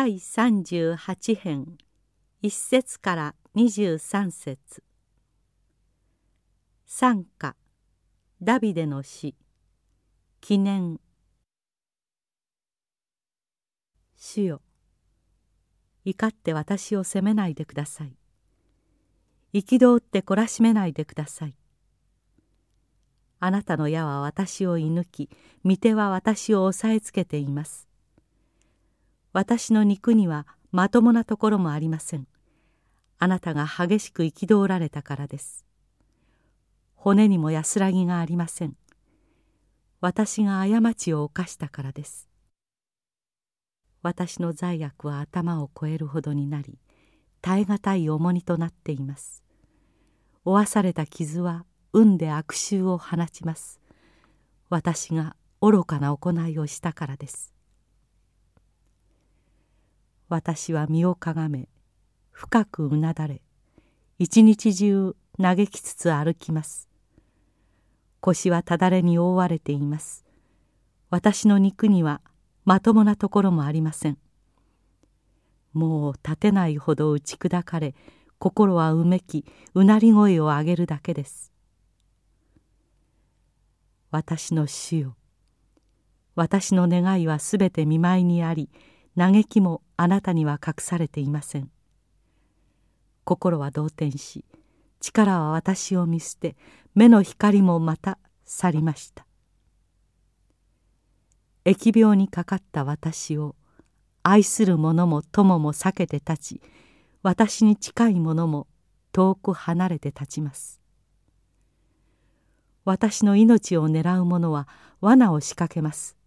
第38編1節から23節。賛歌ダビデの詩記念。主よ怒って私を責めないでください。憤って懲らしめないでください。あなたの矢は私を射抜き御手は私を押さえつけています。私の肉にはまともなところもありません。あなたが激しく憤られたからです。骨にも安らぎがありません。私が過ちを犯したからです。私の罪悪は頭を超えるほどになり耐え難い重荷となっています。負わされた傷は運で悪臭を放ちます。私が愚かな行いをしたからです。私は身をかがめ深くうなだれ一日中嘆きつつ歩きます。腰はただれに覆われています。私の肉にはまともなところもありません。もう立てないほど打ち砕かれ心はうめきうなり声を上げるだけです。私の主よ私の願いはすべて見舞いにあり嘆きもあなたには隠されていません。心は動転し力は私を見捨て目の光もまた去りました。疫病にかかった私を愛する者も友も避けて立ち私に近い者も遠く離れて立ちます。私の命を狙う者は罠を仕掛けます。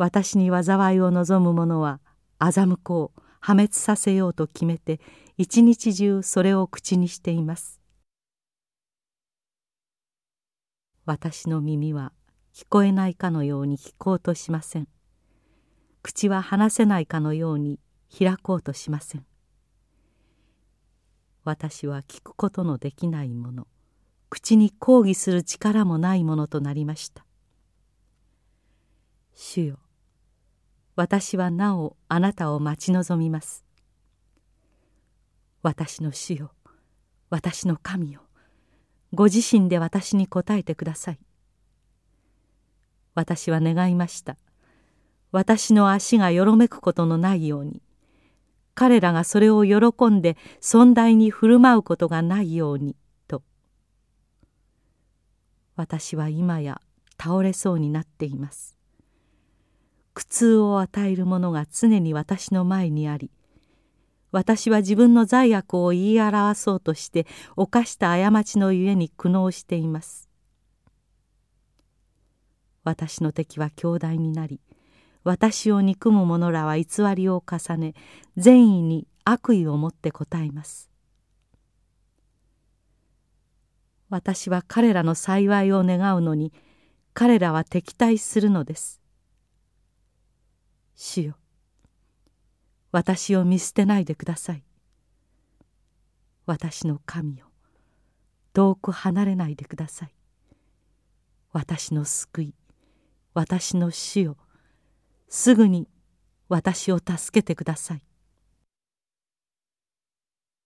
私に災いを望む者は欺こう破滅させようと決めて一日中それを口にしています。私の耳は聞こえないかのように聞こうとしません。口は話せないかのように開こうとしません。私は聞くことのできないもの口に抗議する力もないものとなりました。主よ私はなおあなたを待ち望みます。私の主よ私の神よご自身で私に答えてください。私は願いました。私の足がよろめくことのないように。彼らがそれを喜んで尊大に振る舞うことがないようにと。私は今や倒れそうになっています。苦痛を与えるものが常に私の前にあり私は自分の罪悪を言い表そうとして犯した過ちのゆえに苦悩しています。私の敵は強大になり私を憎む者らは偽りを重ね善意に悪意を持って答えます。私は彼らの幸いを願うのに彼らは敵対するのです。主よ。私を見捨てないでください。私の神よ。遠く離れないでください。私の救い。私の死をすぐに私を助けてください。